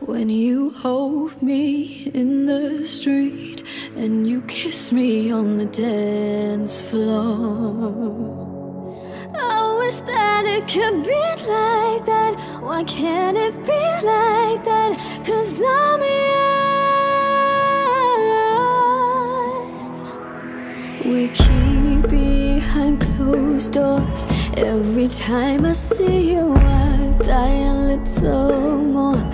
when you hold me in the street and you kiss me on the dance floor. Oh, I wish that it could be like that. Why can't it be like that? Cause I'm yours. We keep behind closed doors. Every time I see you, I die a little more.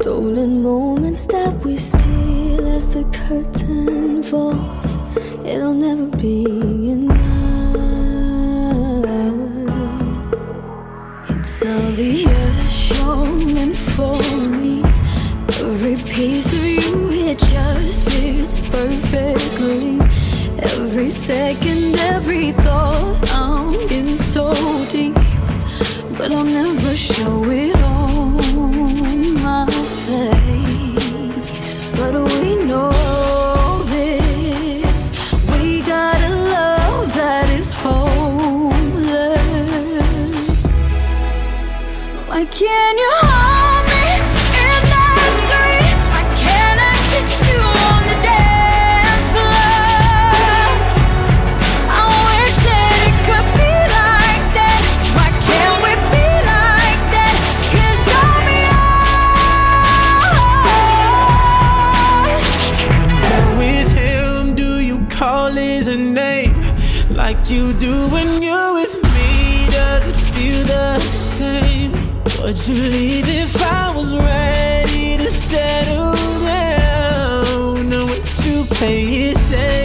Stolen moments that we steal as the curtain falls. It'll never be enough. It's obvious you're meant for me. Every piece of you, it just fits perfectly. Every second, every thought, I'm in so deep. But I'll never show it can't Would you leave if I was ready to settle down? Know what you play it safe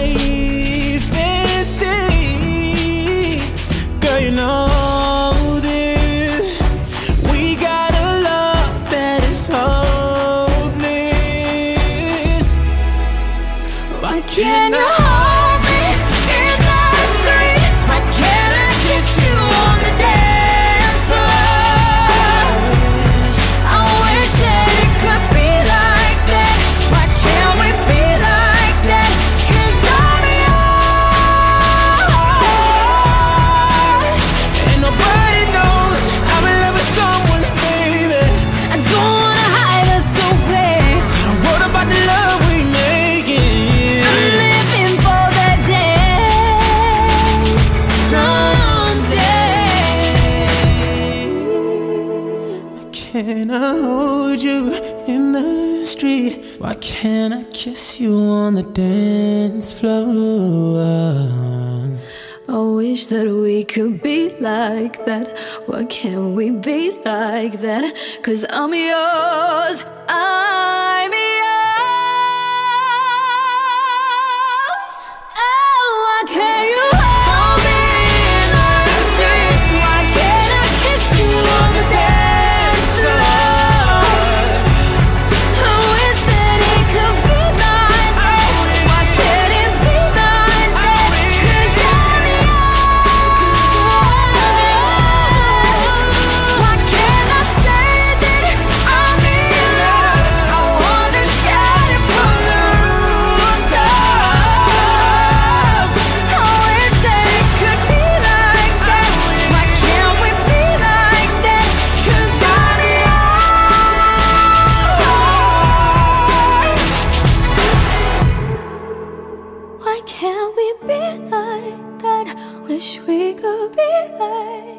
Someday. Can I hold you in the street? Why can't I kiss you on the dance floor? I wish that we could be like that. Why can't we be like that? Cause I'm yours. I'm wish we could be like